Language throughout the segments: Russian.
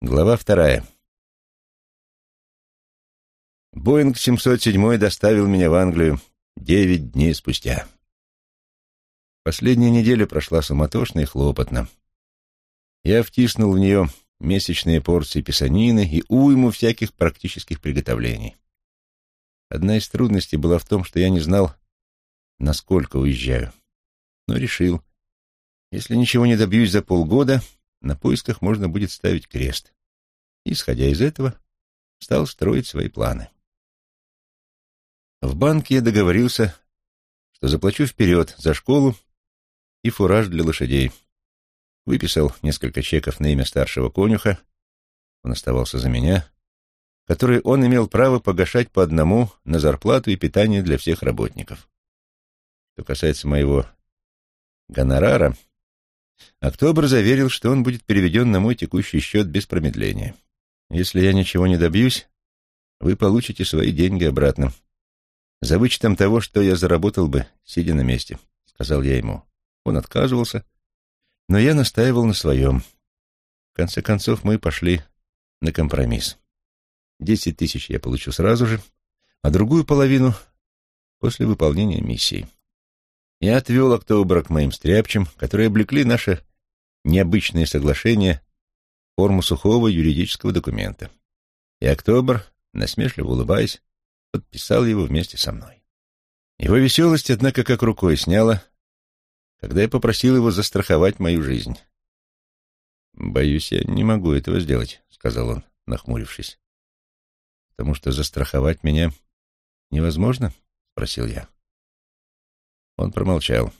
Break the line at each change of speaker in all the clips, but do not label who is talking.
Глава вторая. Боинг 707 доставил меня в Англию девять дней спустя. Последняя неделя прошла суматошно и хлопотно. Я втиснул в нее месячные порции писанины и уйму всяких практических приготовлений. Одна из трудностей была в том, что я не знал, насколько уезжаю, но решил, если ничего не добьюсь за полгода — на поисках можно будет ставить крест. Исходя из этого, стал строить свои планы. В банке я договорился, что заплачу вперед за школу и фураж для лошадей. Выписал несколько чеков на имя старшего конюха, он оставался за меня, которые он имел право погашать по одному на зарплату и питание для всех работников. Что касается моего гонорара, Октобер заверил, что он будет переведен на мой текущий счет без промедления. Если я ничего не добьюсь, вы получите свои деньги обратно. За вычетом того, что я заработал бы, сидя на месте, — сказал я ему. Он отказывался, но я настаивал на своем. В конце концов, мы пошли на компромисс. Десять тысяч я получу сразу же, а другую половину — после выполнения миссии. Я отвел Октобера к моим стряпчим, которые облекли наше необычное соглашение в форму сухого юридического документа. И Октобер, насмешливо улыбаясь, подписал его вместе со мной. Его веселость, однако, как рукой сняла, когда я попросил его застраховать мою жизнь. «Боюсь, я не могу этого сделать», — сказал он, нахмурившись. «Потому что застраховать меня невозможно?» — спросил я. Он промолчал.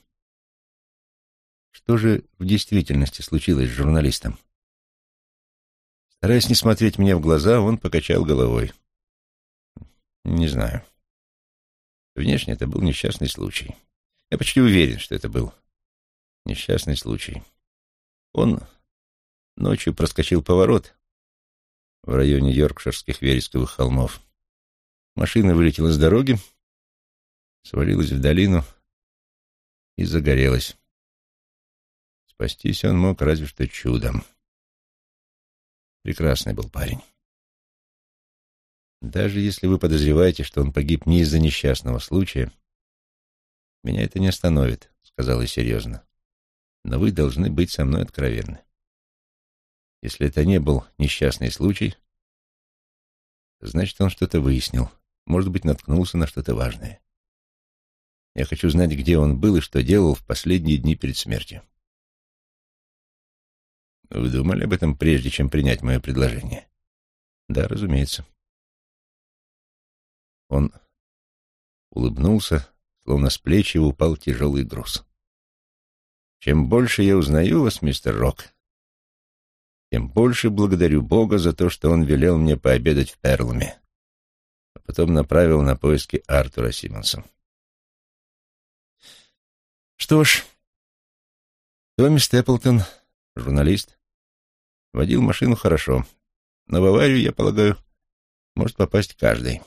Что же в действительности случилось с журналистом? Стараясь не смотреть мне в глаза, он покачал головой. Не знаю. Внешне это был несчастный случай. Я почти уверен, что это был несчастный случай. Он ночью проскочил поворот в районе Йоркширских вересковых холмов. Машина вылетела с дороги, свалилась в долину — и загорелась. Спастись он мог разве что чудом. Прекрасный был парень. Даже если вы подозреваете, что он погиб не из-за несчастного случая, меня это не остановит, — сказал я серьезно. Но вы должны быть со мной откровенны. Если это не был несчастный случай, значит, он что-то выяснил, может быть, наткнулся на что-то важное. Я хочу знать, где он был и что делал в последние дни перед смертью. Вы думали об этом, прежде чем принять мое предложение? Да, разумеется. Он улыбнулся, словно с плеч его упал тяжелый груз. Чем больше я узнаю вас, мистер Рок, тем больше благодарю Бога за то, что он велел мне пообедать в Перлуме, а потом направил на поиски Артура Симмонса. Что ж, Томми Степлтон, журналист, водил машину хорошо, но в аварию, я полагаю, может попасть каждый.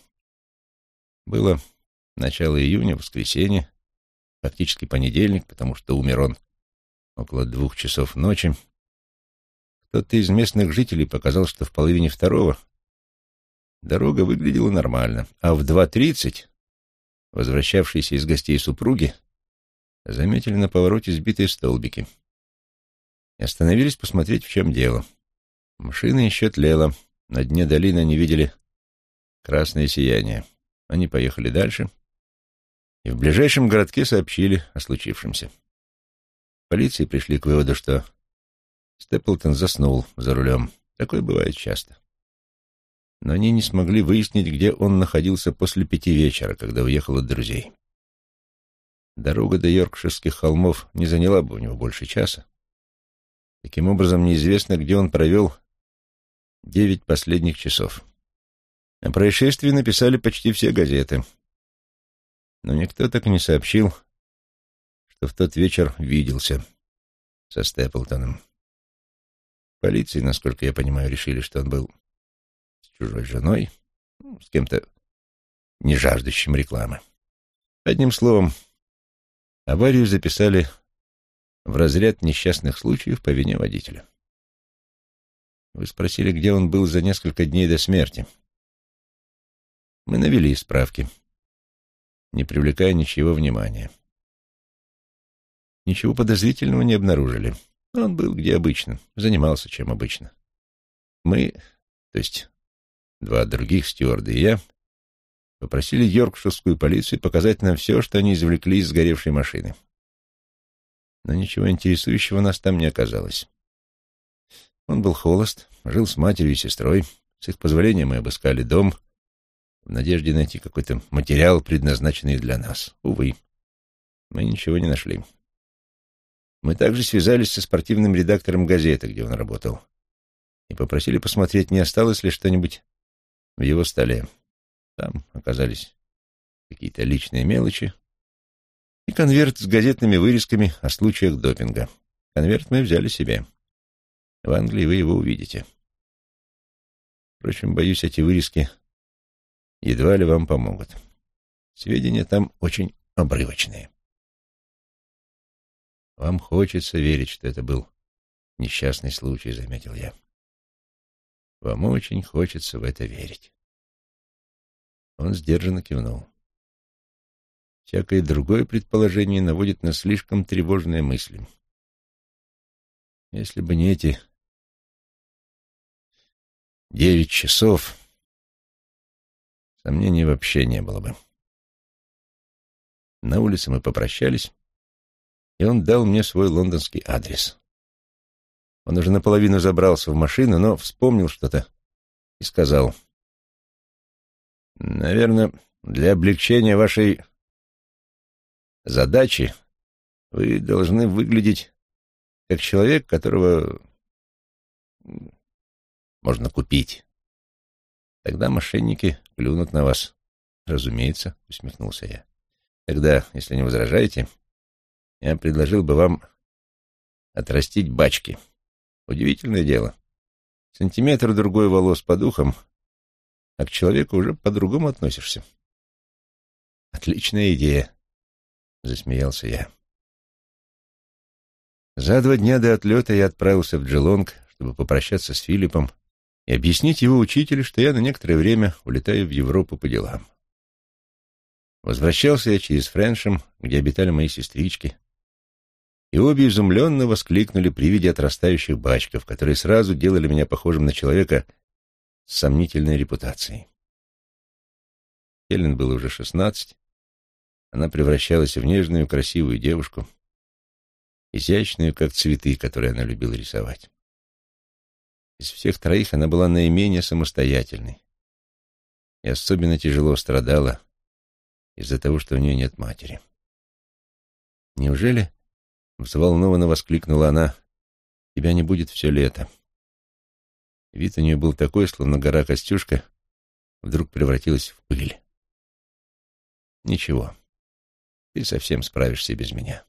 Было начало июня, воскресенье, фактически понедельник, потому что умер он около двух часов ночи. Кто-то из местных жителей показал, что в половине второго дорога выглядела нормально, а в два тридцать возвращавшиеся из гостей супруги заметили на повороте сбитые столбики и остановились посмотреть, в чем дело. Машина еще тлела, на дне долины они видели красное сияние. Они поехали дальше и в ближайшем городке сообщили о случившемся. Полиции пришли к выводу, что Степлтон заснул за рулем. Такое бывает часто. Но они не смогли выяснить, где он находился после пяти вечера, когда уехал от друзей. Дорога до Йоркширских холмов не заняла бы у него больше часа. Таким образом, неизвестно, где он провел девять последних часов. О происшествии написали почти все газеты. Но никто так и не сообщил, что в тот вечер виделся со Степлтоном. Полиции, насколько я понимаю, решили, что он был с чужой женой, ну, с кем-то не жаждущим рекламы. Одним словом, Аварию записали в разряд несчастных случаев по вине водителя. Вы спросили, где он был за несколько дней до смерти. Мы навели справки, не привлекая ничего внимания. Ничего подозрительного не обнаружили. Он был где обычно, занимался чем обычно. Мы, то есть два других стюарда и я, попросили Йоркширскую полицию показать нам все, что они извлекли из сгоревшей машины. Но ничего интересующего нас там не оказалось. Он был холост, жил с матерью и сестрой. С их позволения мы обыскали дом в надежде найти какой-то материал, предназначенный для нас. Увы, мы ничего не нашли. Мы также связались со спортивным редактором газеты, где он работал, и попросили посмотреть, не осталось ли что-нибудь в его столе. Там оказались какие-то личные мелочи и конверт с газетными вырезками о случаях допинга. Конверт мы взяли себе. В Англии вы его увидите. Впрочем, боюсь, эти вырезки едва ли вам помогут. Сведения там очень обрывочные. Вам хочется верить, что это был несчастный случай, заметил я. Вам очень хочется в это верить. Он сдержанно кивнул. Всякое другое предположение наводит на слишком тревожные мысли. Если бы не эти девять часов, сомнений вообще не было бы. На улице мы попрощались, и он дал мне свой лондонский адрес. Он уже наполовину забрался в машину, но вспомнил что-то и сказал — Наверное, для облегчения вашей задачи вы должны выглядеть как человек, которого можно купить. Тогда мошенники клюнут на вас. Разумеется, усмехнулся я. Тогда, если не возражаете, я предложил бы вам отрастить бачки. Удивительное дело. Сантиметр другой волос по духам — а к человеку уже по-другому относишься. Отличная идея, засмеялся я. За два дня до отлета я отправился в Джелонг, чтобы попрощаться с Филиппом и объяснить его учителю, что я на некоторое время улетаю в Европу по делам. Возвращался я через Френшем, где обитали мои сестрички, и обе изумленно воскликнули при виде отрастающих бачков, которые сразу делали меня похожим на человека, сомнительной репутацией. Хелен было уже шестнадцать. Она превращалась в нежную, красивую девушку, изящную, как цветы, которые она любила рисовать. Из всех троих она была наименее самостоятельной и особенно тяжело страдала из-за того, что у нее нет матери. «Неужели?» — взволнованно воскликнула она. «Тебя не будет все лето». Вид у нее был такой, словно гора Костюшка вдруг превратилась в пыль. Ничего, ты совсем справишься без меня.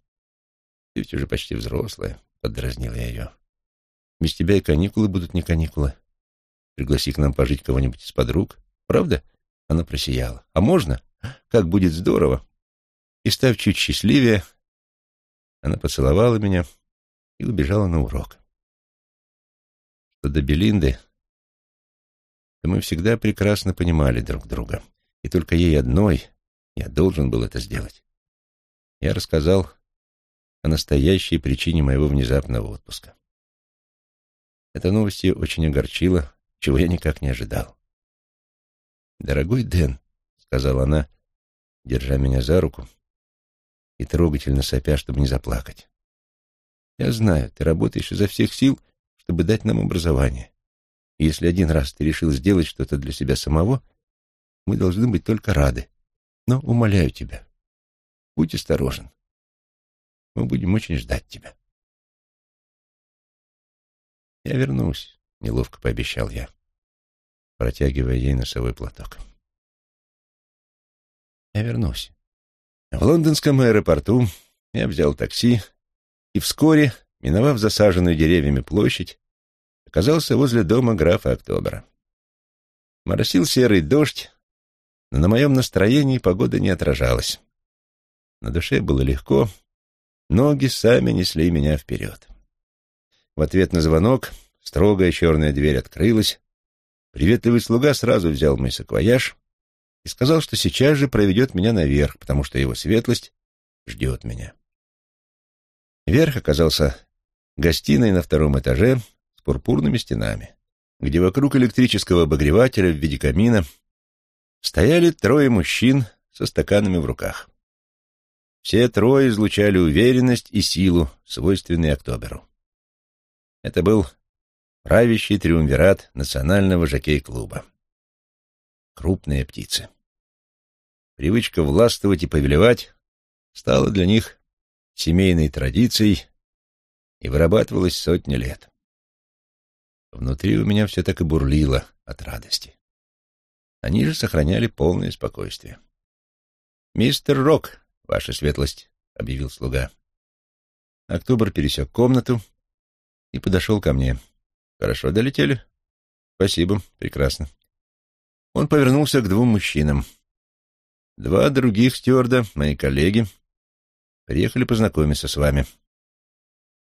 Ты ведь уже почти взрослая, — поддразнил я ее. Без тебя и каникулы будут не каникулы. Пригласи к нам пожить кого-нибудь из подруг. Правда? Она просияла. А можно? Как будет здорово. И став чуть счастливее, она поцеловала меня и убежала на урок что до Белинды, то мы всегда прекрасно понимали друг друга. И только ей одной я должен был это сделать. Я рассказал о настоящей причине моего внезапного отпуска. Эта новость ее очень огорчила, чего я никак не ожидал. «Дорогой Дэн», — сказала она, держа меня за руку и трогательно сопя, чтобы не заплакать. «Я знаю, ты работаешь изо всех сил, чтобы дать нам образование. И если один раз ты решил сделать что-то для себя самого, мы должны быть только рады. Но умоляю тебя, будь осторожен. Мы будем очень ждать тебя. Я вернусь, неловко пообещал я, протягивая ей носовой платок. Я вернусь. В лондонском аэропорту я взял такси и вскоре миновав засаженную деревьями площадь, оказался возле дома графа Октобера. Моросил серый дождь, но на моем настроении погода не отражалась. На душе было легко, ноги сами несли меня вперед. В ответ на звонок строгая черная дверь открылась, приветливый слуга сразу взял мой саквояж и сказал, что сейчас же проведет меня наверх, потому что его светлость ждет меня. Верх оказался гостиной на втором этаже с пурпурными стенами, где вокруг электрического обогревателя в виде камина стояли трое мужчин со стаканами в руках. Все трое излучали уверенность и силу, свойственные Октоберу. Это был правящий триумвират национального жокей-клуба. Крупные птицы. Привычка властвовать и повелевать стала для них семейной традицией и вырабатывалась сотни лет. Внутри у меня все так и бурлило от радости. Они же сохраняли полное спокойствие. «Мистер Рок, ваша светлость», — объявил слуга. Октобер пересек комнату и подошел ко мне. «Хорошо долетели?» «Спасибо, прекрасно». Он повернулся к двум мужчинам. «Два других стюарда, мои коллеги, приехали познакомиться с вами.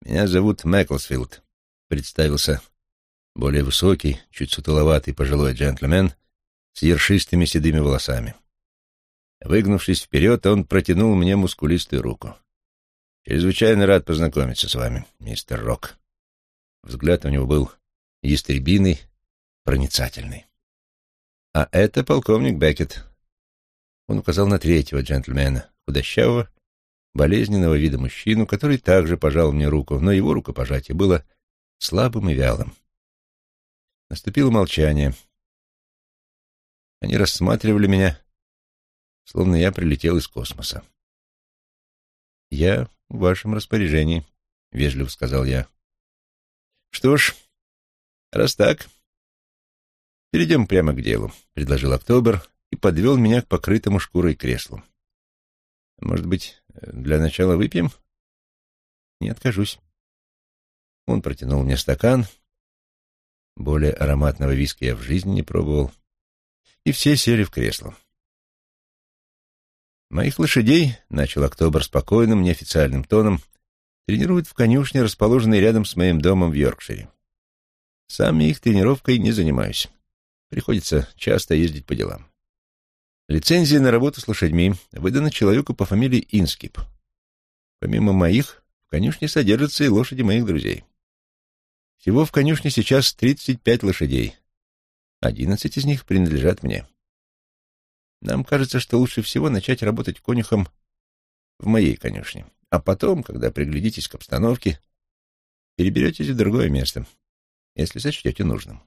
Меня зовут Мэклсфилд», — представился более высокий, чуть сутуловатый пожилой джентльмен с ершистыми седыми волосами. Выгнувшись вперед, он протянул мне мускулистую руку. «Чрезвычайно рад познакомиться с вами, мистер Рок». Взгляд у него был ястребиный, проницательный. «А это полковник Беккет». Он указал на третьего джентльмена, худощавого, болезненного вида мужчину, который также пожал мне руку, но его рукопожатие было слабым и вялым. Наступило молчание. Они рассматривали меня, словно я прилетел из космоса. «Я в вашем распоряжении», — вежливо сказал я. «Что ж, раз так, перейдем прямо к делу», — предложил Октобер и подвел меня к покрытому шкурой креслу. «Может быть, для начала выпьем?» «Не откажусь». Он протянул мне стакан. Более ароматного виски я в жизни не пробовал. И все сели в кресло. Моих лошадей, — начал Октобер спокойным, неофициальным тоном, — тренируют в конюшне, расположенной рядом с моим домом в Йоркшире. Сам я их тренировкой не занимаюсь. Приходится часто ездить по делам. Лицензия на работу с лошадьми выдана человеку по фамилии Инскип. Помимо моих, в конюшне содержатся и лошади моих друзей. Всего в конюшне сейчас 35 лошадей. Одиннадцать из них принадлежат мне. Нам кажется, что лучше всего начать работать конюхом в моей конюшне. А потом, когда приглядитесь к обстановке, переберетесь в другое место, если сочтете нужным.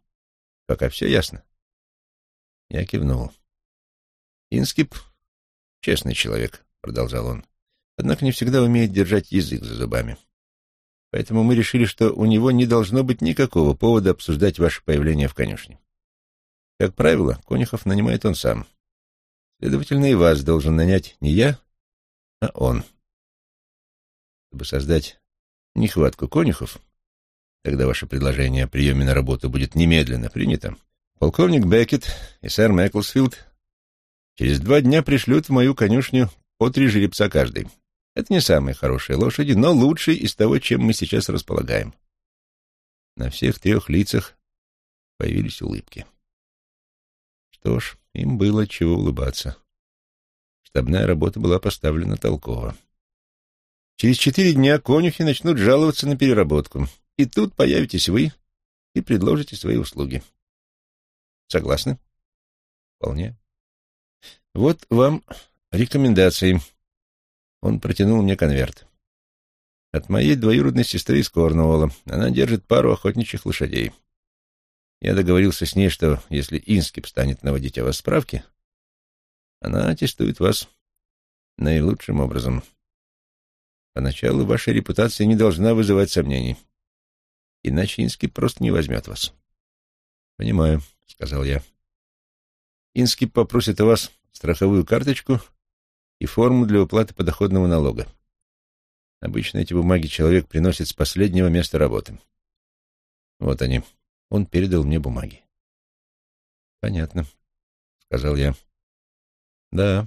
Пока все ясно. Я кивнул. Инскип — честный человек, — продолжал он, однако не всегда умеет держать язык за зубами. Поэтому мы решили, что у него не должно быть никакого повода обсуждать ваше появление в конюшне. Как правило, конюхов нанимает он сам. Следовательно, и вас должен нанять не я, а он. Чтобы создать нехватку конюхов, тогда ваше предложение о приеме на работу будет немедленно принято, полковник Беккет и сэр Мэклсфилд через два дня пришлют в мою конюшню по три жеребца каждый. Это не самые хорошие лошади, но лучшие из того, чем мы сейчас располагаем. На всех трех лицах появились улыбки. Что ж, им было чего улыбаться. Штабная работа была поставлена толково. Через четыре дня конюхи начнут жаловаться на переработку. И тут появитесь вы и предложите свои услуги. Согласны? Вполне. Вот вам рекомендации. Он протянул мне конверт. От моей двоюродной сестры из Корнуолла. Она держит пару охотничьих лошадей. Я договорился с ней, что если Инскип станет наводить о вас справки, она аттестует вас наилучшим образом. Поначалу ваша репутация не должна вызывать сомнений, иначе Инскип просто не возьмет вас. — Понимаю, — сказал я. Инскип попросит у вас страховую карточку и форму для уплаты подоходного налога. Обычно эти бумаги человек приносит с последнего места работы. Вот они. Он передал мне бумаги. «Понятно», — сказал я. «Да,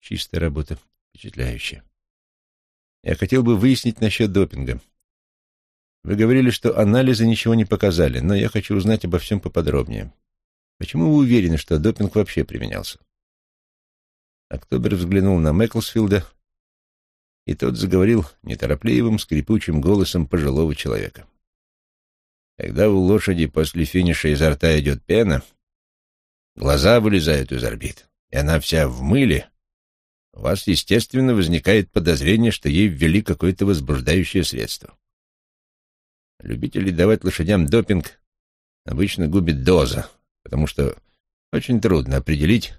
чистая работа, впечатляющая. Я хотел бы выяснить насчет допинга. Вы говорили, что анализы ничего не показали, но я хочу узнать обо всем поподробнее. Почему вы уверены, что допинг вообще применялся? Октобер взглянул на Мэклсфилда, и тот заговорил неторопливым, скрипучим голосом пожилого человека. Когда у лошади после финиша изо рта идет пена, глаза вылезают из орбит, и она вся в мыле, у вас, естественно, возникает подозрение, что ей ввели какое-то возбуждающее средство. Любители давать лошадям допинг обычно губит доза, потому что очень трудно определить,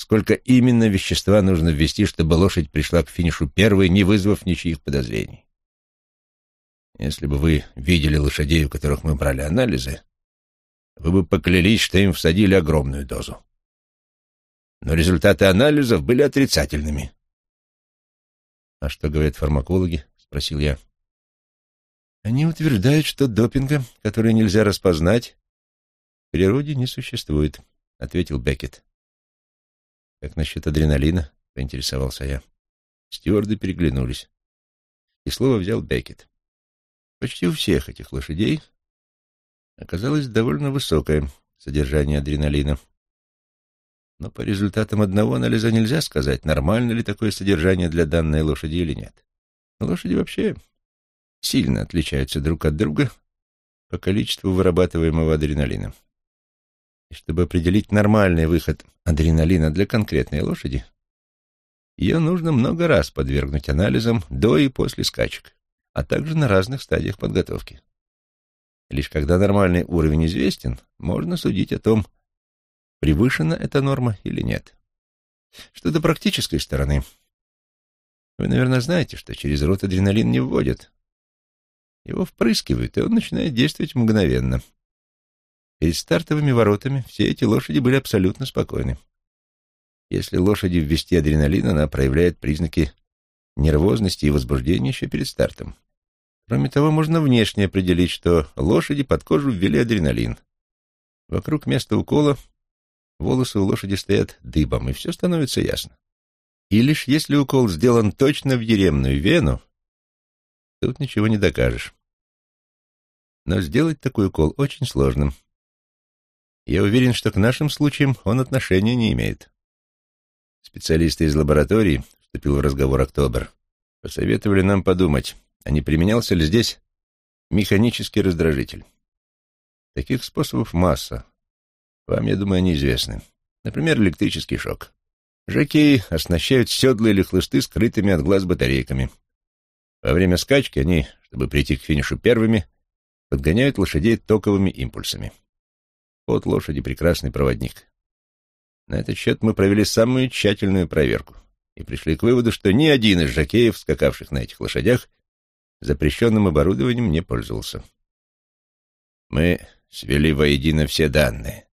сколько именно вещества нужно ввести, чтобы лошадь пришла к финишу первой, не вызвав ничьих подозрений. Если бы вы видели лошадей, у которых мы брали анализы, вы бы поклялись, что им всадили огромную дозу. Но результаты анализов были отрицательными. — А что говорят фармакологи? — спросил я. Они утверждают, что допинга, который нельзя распознать, в природе не существует, — ответил Беккет. Как насчет адреналина? — поинтересовался я. Стюарды переглянулись. И слово взял Беккет. Почти у всех этих лошадей оказалось довольно высокое содержание адреналина. Но по результатам одного анализа нельзя сказать, нормально ли такое содержание для данной лошади или нет. лошади вообще сильно отличаются друг от друга по количеству вырабатываемого адреналина. И чтобы определить нормальный выход адреналина для конкретной лошади, ее нужно много раз подвергнуть анализам до и после скачек, а также на разных стадиях подготовки. Лишь когда нормальный уровень известен, можно судить о том, превышена эта норма или нет. Что до практической стороны, вы, наверное, знаете, что через рот адреналин не вводят, его впрыскивают, и он начинает действовать мгновенно. Перед стартовыми воротами все эти лошади были абсолютно спокойны. Если лошади ввести адреналин, она проявляет признаки нервозности и возбуждения еще перед стартом. Кроме того, можно внешне определить, что лошади под кожу ввели адреналин. Вокруг места укола волосы у лошади стоят дыбом, и все становится ясно. И лишь если укол сделан точно в еремную вену, Тут ничего не докажешь. Но сделать такой укол очень сложно. Я уверен, что к нашим случаям он отношения не имеет. Специалисты из лаборатории, вступил в разговор Октобер, посоветовали нам подумать, а не применялся ли здесь механический раздражитель. Таких способов масса. Вам, я думаю, они известны. Например, электрический шок. Жокеи оснащают седла или хлысты скрытыми от глаз батарейками. Во время скачки они, чтобы прийти к финишу первыми, подгоняют лошадей токовыми импульсами. Вот лошади — прекрасный проводник. На этот счет мы провели самую тщательную проверку и пришли к выводу, что ни один из жокеев, скакавших на этих лошадях, запрещенным оборудованием не пользовался. Мы свели воедино все данные,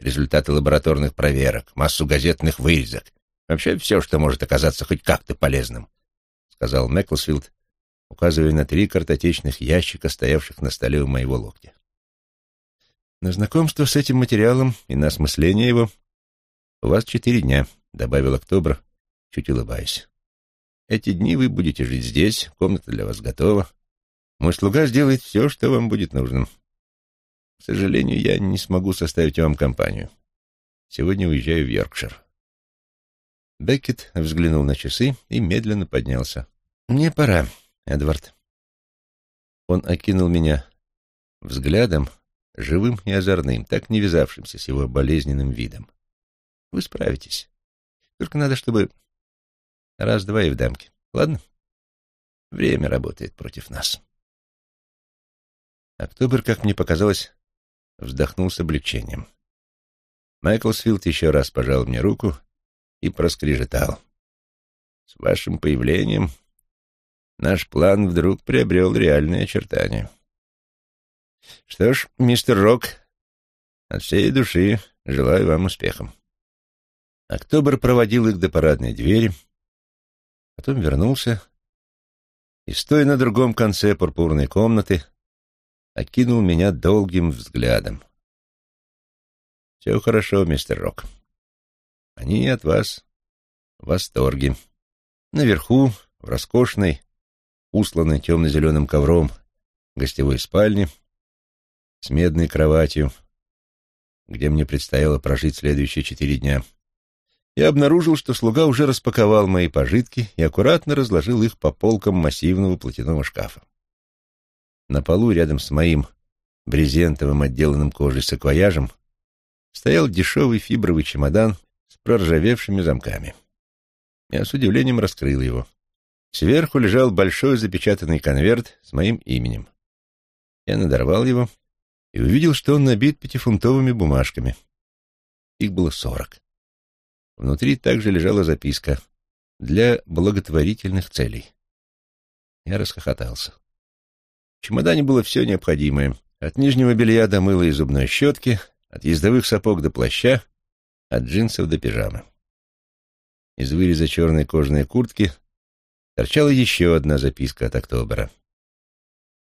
результаты лабораторных проверок, массу газетных вырезок, вообще все, что может оказаться хоть как-то полезным, — сказал Мэклсфилд, указывая на три картотечных ящика, стоявших на столе у моего локтя. «На знакомство с этим материалом и на осмысление его у вас четыре дня», — добавил Октобр, чуть улыбаясь. «Эти дни вы будете жить здесь, комната для вас готова. Мой слуга сделает все, что вам будет нужно. К сожалению, я не смогу составить вам компанию. Сегодня уезжаю в Йоркшир». Беккет взглянул на часы и медленно поднялся. «Мне пора. Эдвард. Он окинул меня взглядом, живым и озорным, так не вязавшимся с его болезненным видом. Вы справитесь. Только надо, чтобы раз-два и в дамке. Ладно? Время работает против нас. Октобер, как мне показалось, вздохнул с облегчением. Майклсфилд еще раз пожал мне руку и проскрежетал. «С вашим появлением наш план вдруг приобрел реальные очертания. Что ж, мистер Рок, от всей души желаю вам успехов. Октобер проводил их до парадной двери, потом вернулся и, стоя на другом конце пурпурной комнаты, окинул меня долгим взглядом. «Все хорошо, мистер Рок. Они от вас в восторге. Наверху, в роскошной, усланной темно-зеленым ковром, гостевой спальни с медной кроватью, где мне предстояло прожить следующие четыре дня, я обнаружил, что слуга уже распаковал мои пожитки и аккуратно разложил их по полкам массивного платяного шкафа. На полу рядом с моим брезентовым отделанным кожей саквояжем стоял дешевый фибровый чемодан с проржавевшими замками. Я с удивлением раскрыл его. Сверху лежал большой запечатанный конверт с моим именем. Я надорвал его и увидел, что он набит пятифунтовыми бумажками. Их было сорок. Внутри также лежала записка «Для благотворительных целей». Я расхохотался. В чемодане было все необходимое. От нижнего белья до мыла и зубной щетки, от ездовых сапог до плаща, от джинсов до пижамы. Из выреза черной кожаной куртки торчала еще одна записка от Октобера.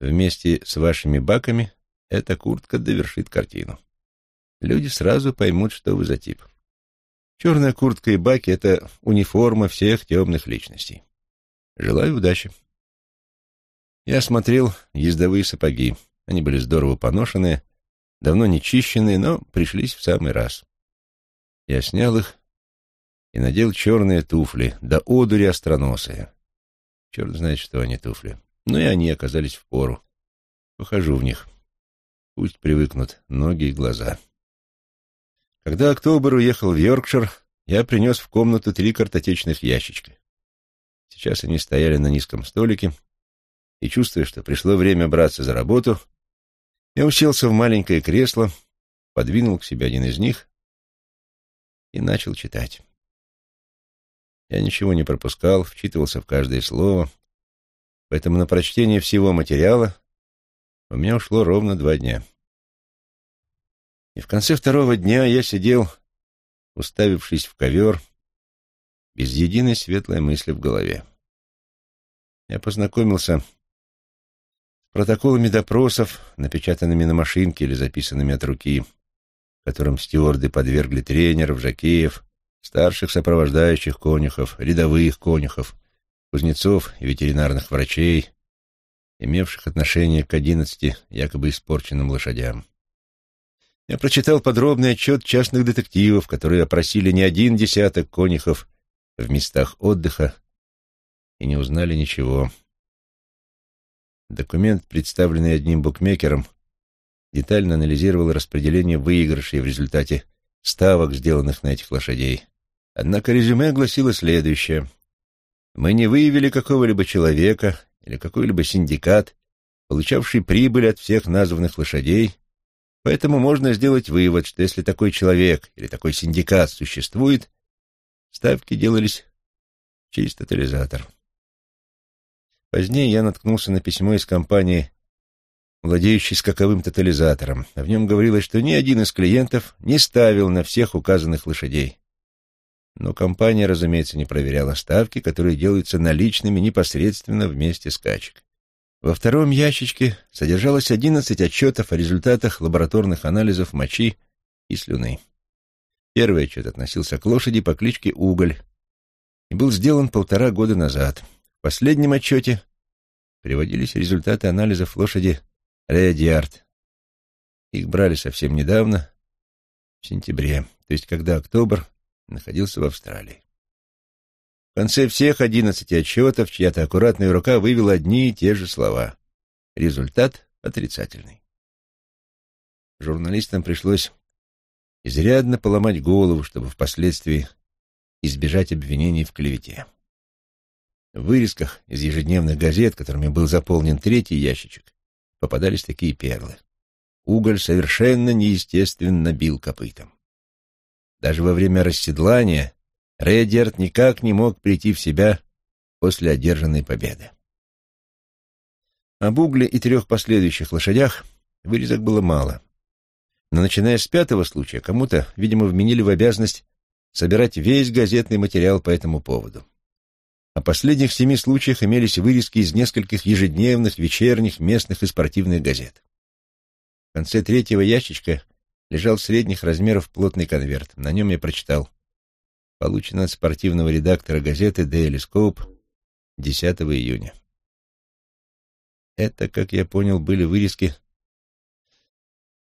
Вместе с вашими баками эта куртка довершит картину. Люди сразу поймут, что вы за тип. Черная куртка и баки — это униформа всех темных личностей. Желаю удачи. Я осмотрел ездовые сапоги. Они были здорово поношенные, давно не чищенные, но пришлись в самый раз. Я снял их и надел черные туфли, да одури остроносые. Черт знает, что они туфли. Но и они оказались в пору. Похожу в них. Пусть привыкнут ноги и глаза. Когда Октобер уехал в Йоркшир, я принес в комнату три картотечных ящичка. Сейчас они стояли на низком столике, и, чувствуя, что пришло время браться за работу, я уселся в маленькое кресло, подвинул к себе один из них и начал читать. Я ничего не пропускал, вчитывался в каждое слово, поэтому на прочтение всего материала у меня ушло ровно два дня. И в конце второго дня я сидел, уставившись в ковер, без единой светлой мысли в голове. Я познакомился с протоколами допросов, напечатанными на машинке или записанными от руки, которым стюарды подвергли тренеров, жакеев, старших сопровождающих конюхов, рядовых конюхов, кузнецов и ветеринарных врачей, имевших отношение к одиннадцати якобы испорченным лошадям. Я прочитал подробный отчет частных детективов, которые опросили не один десяток конюхов в местах отдыха и не узнали ничего. Документ, представленный одним букмекером, детально анализировал распределение выигрышей в результате ставок, сделанных на этих лошадей. Однако резюме гласило следующее. Мы не выявили какого-либо человека или какой-либо синдикат, получавший прибыль от всех названных лошадей, поэтому можно сделать вывод, что если такой человек или такой синдикат существует, ставки делались через тотализатор. Позднее я наткнулся на письмо из компании, владеющей скаковым тотализатором. В нем говорилось, что ни один из клиентов не ставил на всех указанных лошадей. Но компания, разумеется, не проверяла ставки, которые делаются наличными непосредственно в месте скачек. Во втором ящичке содержалось одиннадцать отчетов о результатах лабораторных анализов мочи и слюны. Первый отчет относился к лошади по кличке Уголь и был сделан полтора года назад. В последнем отчете приводились результаты анализов лошади Редиард. Их брали совсем недавно, в сентябре, то есть когда Октобер находился в Австралии. В конце всех одиннадцати отчетов чья-то аккуратная рука вывела одни и те же слова. Результат отрицательный. Журналистам пришлось изрядно поломать голову, чтобы впоследствии избежать обвинений в клевете. В вырезках из ежедневных газет, которыми был заполнен третий ящичек, попадались такие перлы. Уголь совершенно неестественно бил копытом. Даже во время расседлания Редерт никак не мог прийти в себя после одержанной победы. Об угле и трех последующих лошадях вырезок было мало. Но начиная с пятого случая, кому-то, видимо, вменили в обязанность собирать весь газетный материал по этому поводу. О последних семи случаях имелись вырезки из нескольких ежедневных, вечерних, местных и спортивных газет. В конце третьего ящичка лежал средних размеров плотный конверт. На нем я прочитал Получено от спортивного редактора газеты «Дейли Скоуп» 10 июня. Это, как я понял, были вырезки,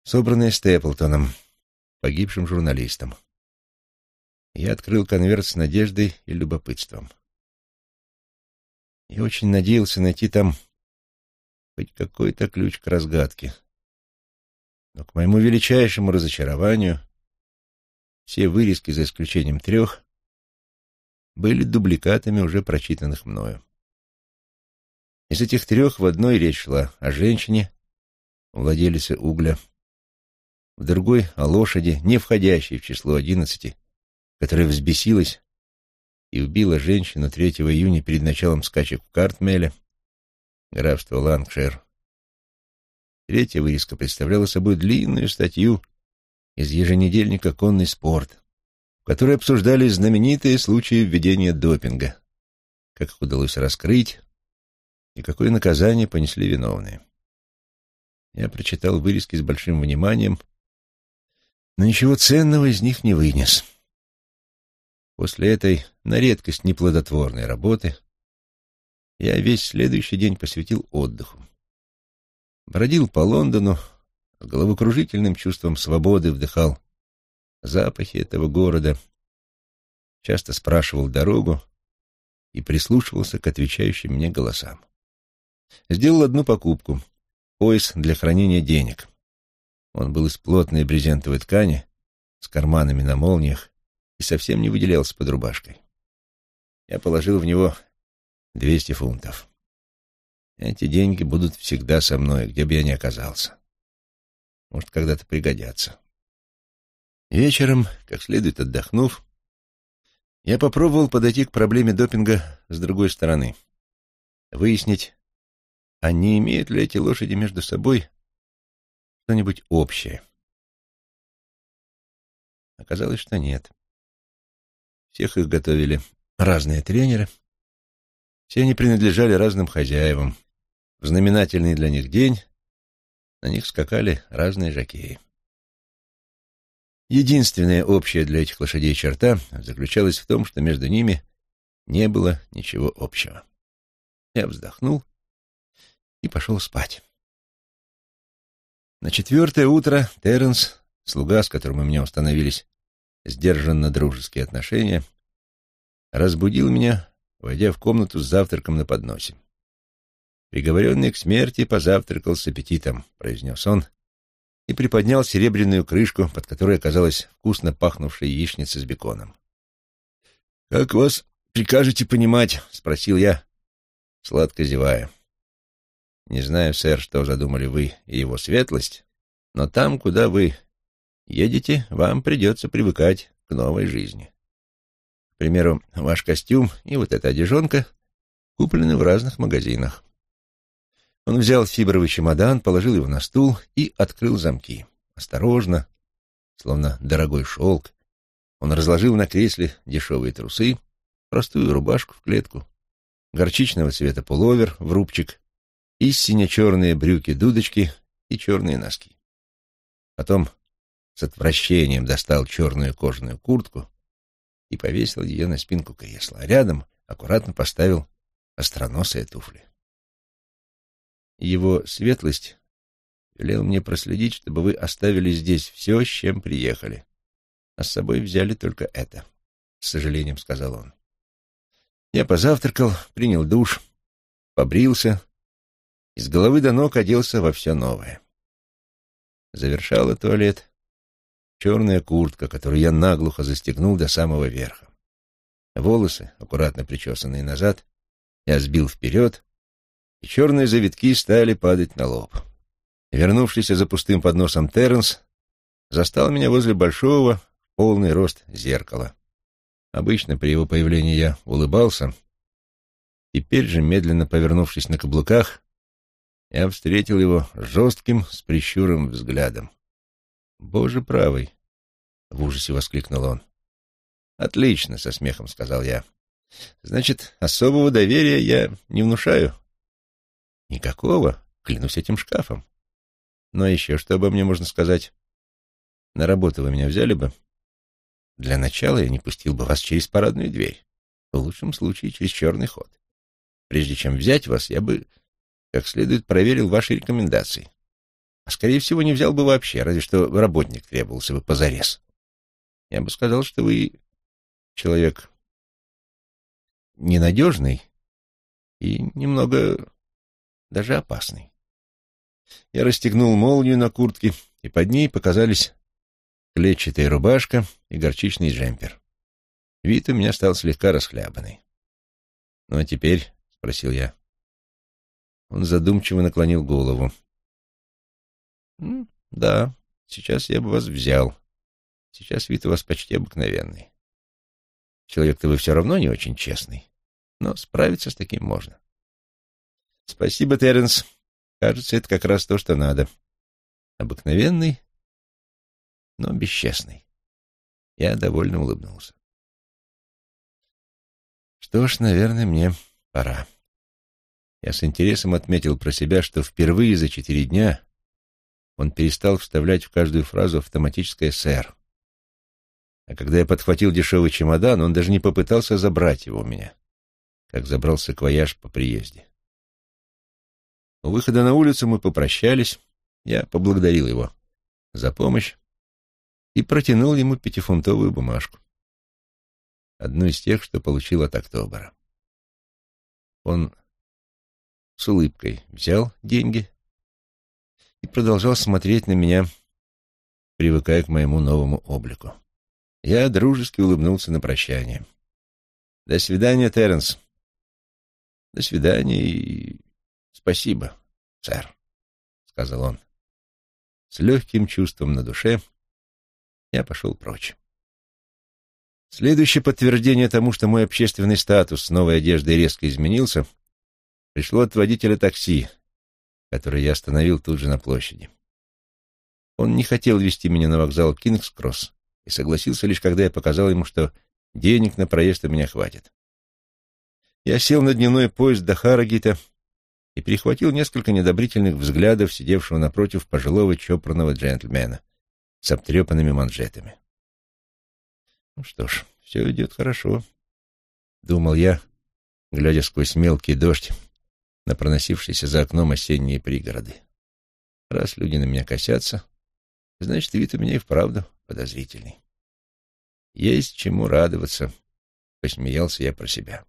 собранные Степлтоном, погибшим журналистом. Я открыл конверт с надеждой и любопытством. Я очень надеялся найти там хоть какой-то ключ к разгадке. Но к моему величайшему разочарованию все вырезки, за исключением трех, были дубликатами уже прочитанных мною. Из этих трех в одной речь шла о женщине, владелице угля, в другой — о лошади, не входящей в число одиннадцати, которая взбесилась и убила женщину 3 июня перед началом скачек в Картмеле, графство Лангшир. Третья вырезка представляла собой длинную статью из еженедельника «Конный спорт», в которой обсуждались знаменитые случаи введения допинга, как их удалось раскрыть и какое наказание понесли виновные. Я прочитал вырезки с большим вниманием, но ничего ценного из них не вынес. После этой, на редкость, неплодотворной работы я весь следующий день посвятил отдыху. Бродил по Лондону, с головокружительным чувством свободы вдыхал запахи этого города, часто спрашивал дорогу и прислушивался к отвечающим мне голосам. Сделал одну покупку — пояс для хранения денег. Он был из плотной брезентовой ткани, с карманами на молниях и совсем не выделялся под рубашкой. Я положил в него двести фунтов. Эти деньги будут всегда со мной, где бы я ни оказался. Может, когда-то пригодятся. Вечером, как следует отдохнув, я попробовал подойти к проблеме допинга с другой стороны. Выяснить, а не имеют ли эти лошади между собой что-нибудь общее. Оказалось, что нет. Всех их готовили разные тренеры. Все они принадлежали разным хозяевам. В знаменательный для них день на них скакали разные жокеи. Единственная общая для этих лошадей черта заключалась в том, что между ними не было ничего общего. Я вздохнул и пошел спать. На четвертое утро Терренс, слуга, с которым у меня установились сдержанно дружеские отношения, разбудил меня, войдя в комнату с завтраком на подносе. «Приговоренный к смерти позавтракал с аппетитом», — произнес он, и приподнял серебряную крышку, под которой оказалась вкусно пахнувшая яичница с беконом. «Как вас прикажете понимать?» — спросил я, сладко зевая. «Не знаю, сэр, что задумали вы и его светлость, но там, куда вы едете, вам придется привыкать к новой жизни. К примеру, ваш костюм и вот эта одежонка куплены в разных магазинах. Он взял фибровый чемодан, положил его на стул и открыл замки. Осторожно, словно дорогой шелк, он разложил на кресле дешевые трусы, простую рубашку в клетку, горчичного цвета пуловер в рубчик и сине-черные брюки-дудочки и черные носки. Потом с отвращением достал черную кожаную куртку и повесил ее на спинку кресла, рядом аккуратно поставил остроносые туфли. Его светлость велел мне проследить, чтобы вы оставили здесь все, с чем приехали, а с собой взяли только это, — с сожалением сказал он. Я позавтракал, принял душ, побрился, и с головы до ног оделся во все новое. Завершала туалет черная куртка, которую я наглухо застегнул до самого верха. Волосы, аккуратно причесанные назад, я сбил вперед, и черные завитки стали падать на лоб. Вернувшийся за пустым подносом Терренс застал меня возле большого, полный рост зеркала. Обычно при его появлении я улыбался. Теперь же, медленно повернувшись на каблуках, я встретил его жестким, с прищуром взглядом. «Боже правый!» — в ужасе воскликнул он. «Отлично!» — со смехом сказал я. «Значит, особого доверия я не внушаю?» Никакого, клянусь этим шкафом. Но еще что обо мне можно сказать? На работу вы меня взяли бы? Для начала я не пустил бы вас через парадную дверь. В лучшем случае через черный ход. Прежде чем взять вас, я бы как следует проверил ваши рекомендации. А, скорее всего, не взял бы вообще, разве что работник требовался бы позарез. Я бы сказал, что вы человек ненадежный и немного даже опасный. Я расстегнул молнию на куртке, и под ней показались клетчатая рубашка и горчичный джемпер. Вид у меня стал слегка расхлябанный. «Ну а теперь?» — спросил я. Он задумчиво наклонил голову. «Да, сейчас я бы вас взял. Сейчас вид у вас почти обыкновенный. Человек-то вы все равно не очень честный, но справиться с таким можно». «Спасибо, Терренс. Кажется, это как раз то, что надо. Обыкновенный, но бесчестный». Я довольно улыбнулся. Что ж, наверное, мне пора. Я с интересом отметил про себя, что впервые за четыре дня он перестал вставлять в каждую фразу автоматическое «сэр». А когда я подхватил дешевый чемодан, он даже не попытался забрать его у меня, как забрал саквояж по приезде. У выхода на улицу мы попрощались, я поблагодарил его за помощь и протянул ему пятифунтовую бумажку, одну из тех, что получил от Октобера. Он с улыбкой взял деньги и продолжал смотреть на меня, привыкая к моему новому облику. Я дружески улыбнулся на прощание. «До свидания, Терренс». «До свидания и спасибо, сэр», — сказал он. С легким чувством на душе я пошел прочь. Следующее подтверждение тому, что мой общественный статус с новой одеждой резко изменился, пришло от водителя такси, который я остановил тут же на площади. Он не хотел вести меня на вокзал Кингс-Кросс и согласился лишь, когда я показал ему, что денег на проезд у меня хватит. Я сел на дневной поезд до Харрогита и перехватил несколько недобрительных взглядов сидевшего напротив пожилого чопорного джентльмена с обтрепанными манжетами. Ну что ж, все идет хорошо, — думал я, глядя сквозь мелкий дождь на проносившиеся за окном осенние пригороды. Раз люди на меня косятся, значит, вид у меня и вправду подозрительный. Есть чему радоваться, — посмеялся я про себя.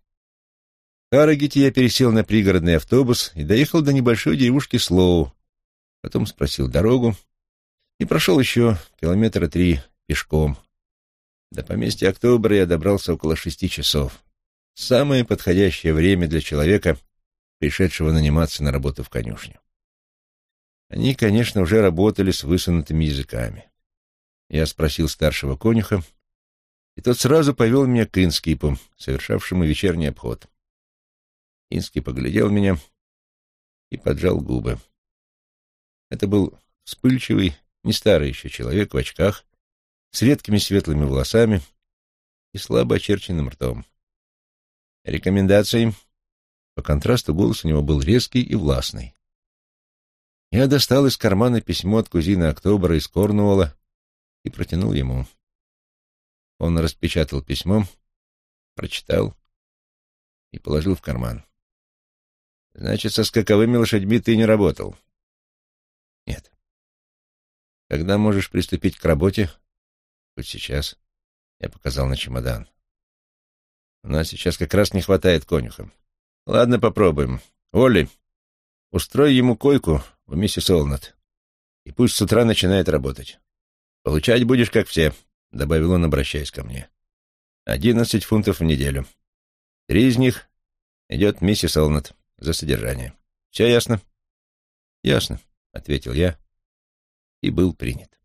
Харрогете я пересел на пригородный автобус и доехал до небольшой деревушки Слоу, потом спросил дорогу и прошел еще километра три пешком. До поместья Октобера я добрался около шести часов. Самое подходящее время для человека, пришедшего наниматься на работу в конюшню. Они, конечно, уже работали с высунутыми языками. Я спросил старшего конюха, и тот сразу повел меня к Инскипу, совершавшему вечерний обход. Инский поглядел меня и поджал губы. Это был вспыльчивый, не старый еще человек в очках, с редкими светлыми волосами и слабо очерченным ртом. Рекомендации по контрасту голос у него был резкий и властный. Я достал из кармана письмо от кузины Октобера из Корнуолла и протянул ему. Он распечатал письмо, прочитал и положил в карман. «Значит, со скаковыми лошадьми ты не работал?» «Нет». «Когда можешь приступить к работе?» «Хоть сейчас». Я показал на чемодан. «У нас сейчас как раз не хватает конюха. Ладно, попробуем. Олли, устрой ему койку у миссис Олнат, и пусть с утра начинает работать. Получать будешь, как все, — добавил он, обращаясь ко мне. Одиннадцать фунтов в неделю. Три из них идет миссис Олнат за содержание. Все ясно? Ясно, — ответил я и был принят.